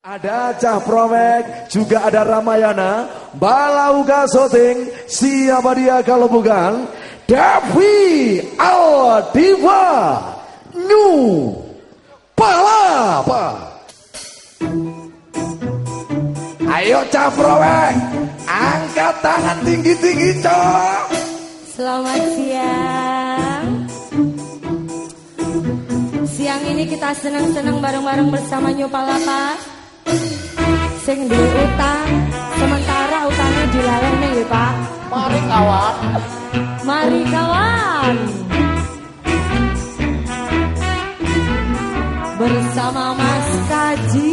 Ada Cah Promek, juga ada Ramayana, Balauga Soting, siapa dia kalau bukan Devi Aldiva New Palapa. Ayo Cah Promek, angkat tangan tinggi-tinggi cok. Selamat siang. Siang ini kita senang-senang bareng-bareng bersama New Palapa sing duwe utang sementara utangnya dilaleng nih ya Pak. Mari kawan. Mari kawan. Bersama Mas Kaji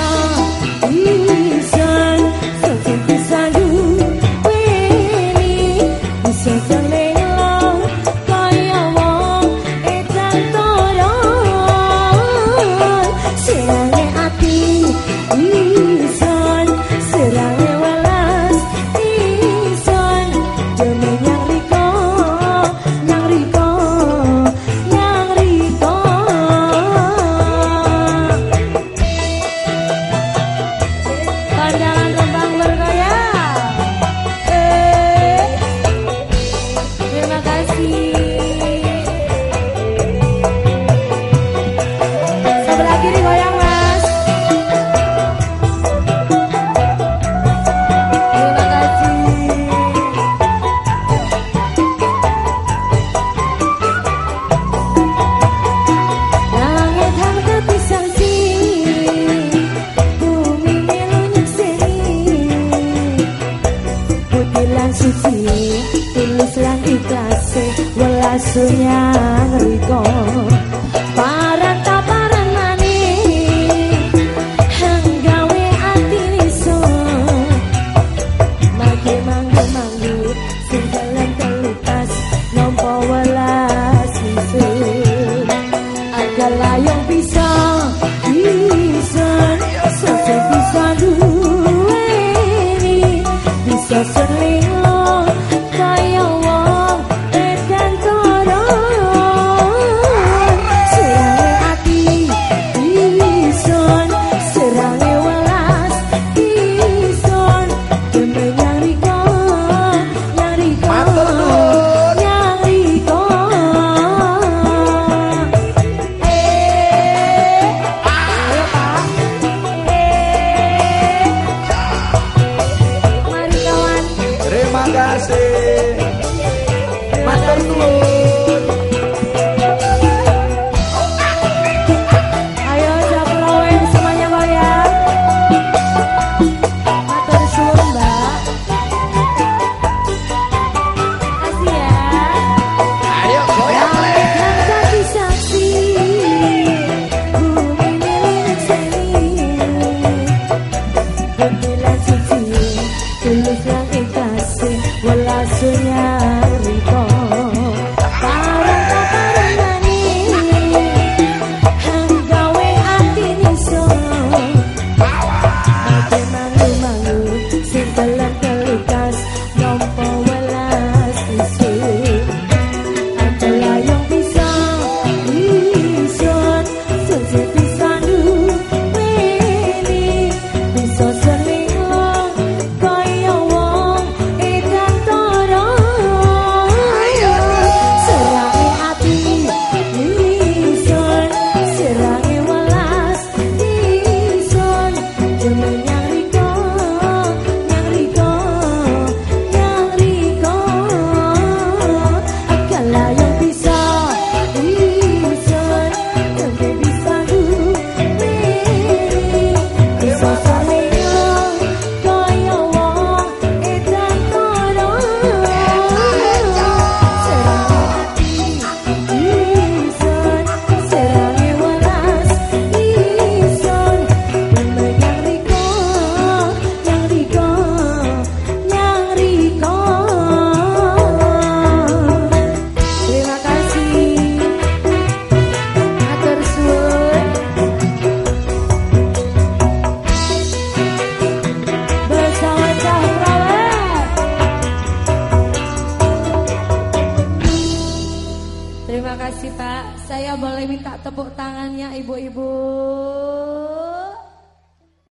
toro yeah. Boleh minta tepuk tangannya ibu-ibu.